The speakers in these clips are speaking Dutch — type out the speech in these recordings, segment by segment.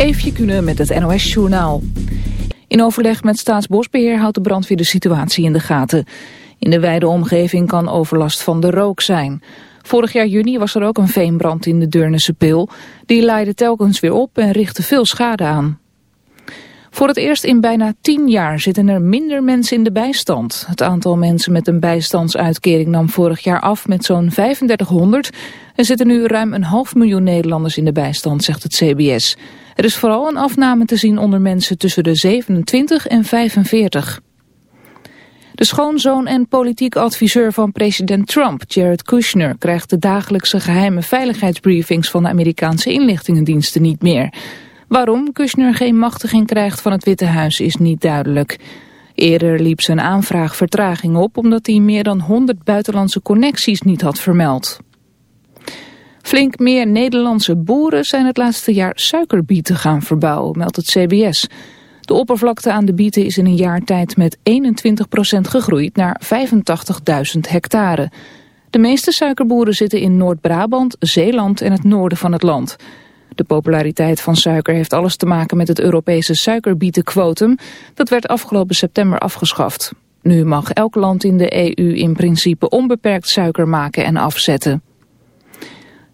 Eefje Kunnen met het NOS Journaal. In overleg met Staatsbosbeheer houdt de brandweer de situatie in de gaten. In de wijde omgeving kan overlast van de rook zijn. Vorig jaar juni was er ook een veenbrand in de Deurnense Pil. Die leidde telkens weer op en richtte veel schade aan. Voor het eerst in bijna tien jaar zitten er minder mensen in de bijstand. Het aantal mensen met een bijstandsuitkering nam vorig jaar af met zo'n 3500. Er zitten nu ruim een half miljoen Nederlanders in de bijstand, zegt het CBS. Er is vooral een afname te zien onder mensen tussen de 27 en 45. De schoonzoon en politiek adviseur van president Trump, Jared Kushner, krijgt de dagelijkse geheime veiligheidsbriefings van de Amerikaanse inlichtingendiensten niet meer. Waarom Kushner geen machtiging krijgt van het Witte Huis is niet duidelijk. Eerder liep zijn aanvraag vertraging op omdat hij meer dan 100 buitenlandse connecties niet had vermeld. Flink meer Nederlandse boeren zijn het laatste jaar suikerbieten gaan verbouwen, meldt het CBS. De oppervlakte aan de bieten is in een jaar tijd met 21% gegroeid naar 85.000 hectare. De meeste suikerboeren zitten in Noord-Brabant, Zeeland en het noorden van het land. De populariteit van suiker heeft alles te maken met het Europese suikerbietenquotum. Dat werd afgelopen september afgeschaft. Nu mag elk land in de EU in principe onbeperkt suiker maken en afzetten.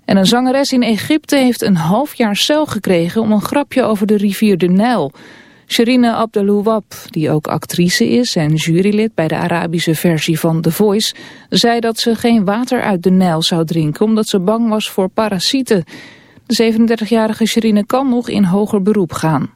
En een zangeres in Egypte heeft een half jaar cel gekregen om een grapje over de rivier de Nijl. Sherine Abdelouwab, die ook actrice is en jurylid bij de Arabische versie van The Voice, zei dat ze geen water uit de Nijl zou drinken omdat ze bang was voor parasieten. De 37-jarige Sherine kan nog in hoger beroep gaan.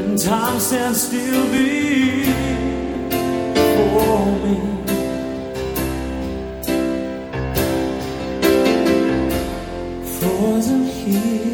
and time stands still before me. Frozen here.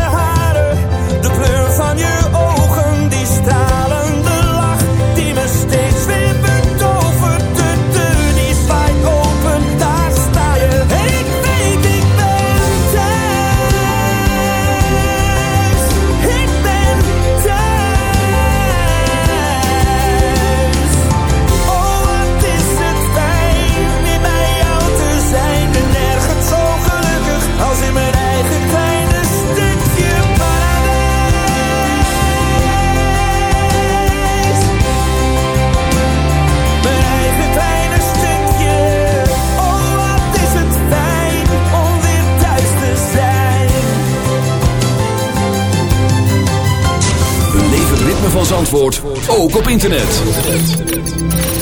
internet.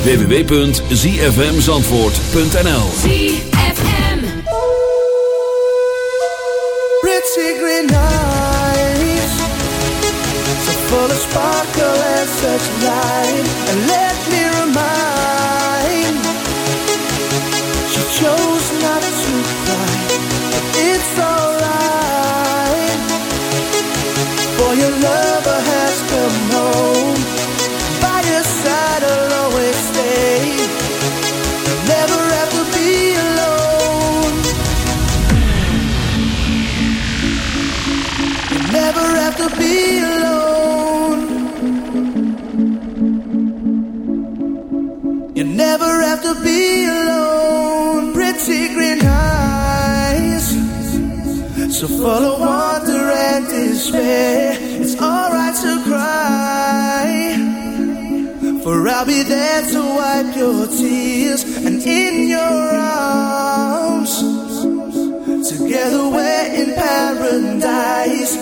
www.zfmzandvoort.nl Pretty green eyes, so full of sparkle and such light. There to wipe your tears and in your arms. Together we're in paradise,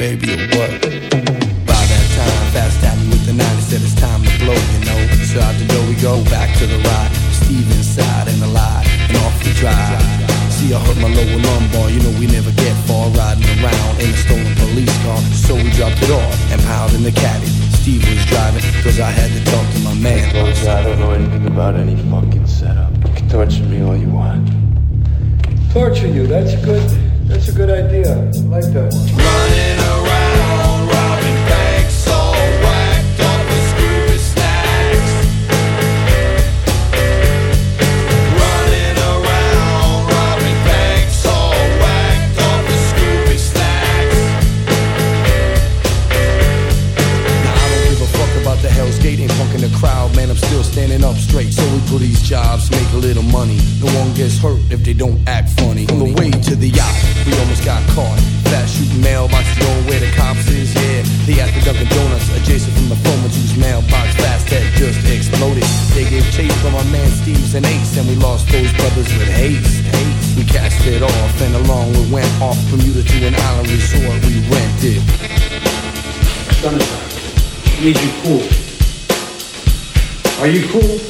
baby. along, we went off Bermuda to an island resort we rented. Sunshine, need you cool. Are you cool?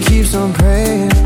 keeps on praying.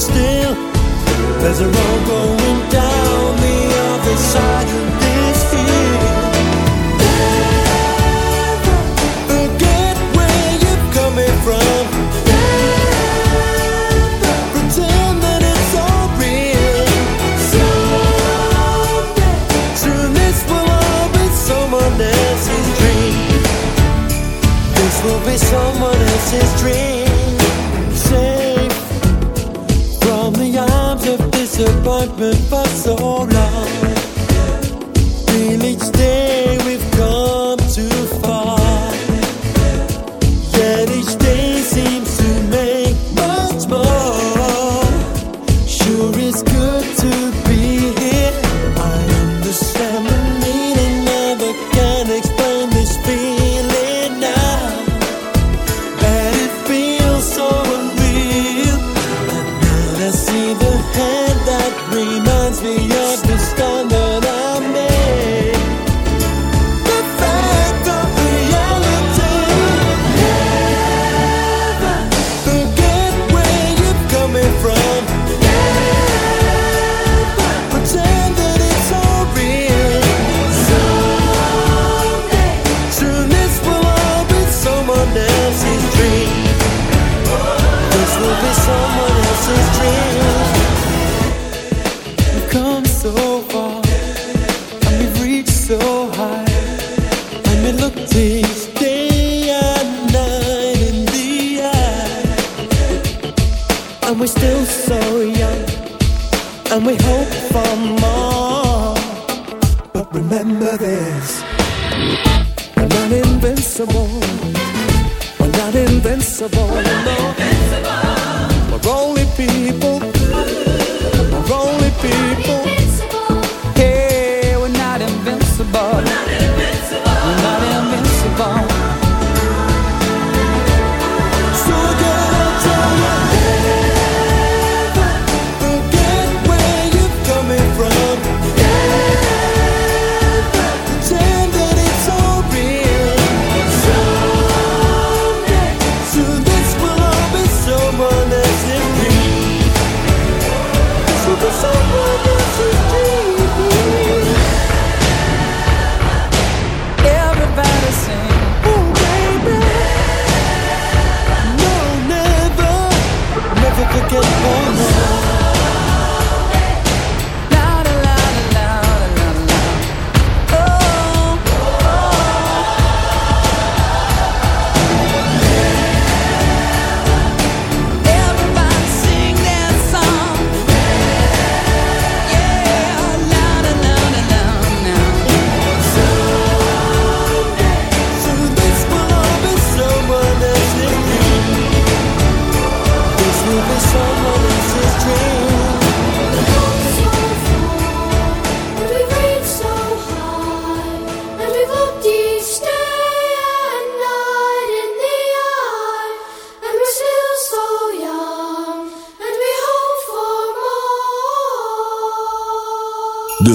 still. There's a road going been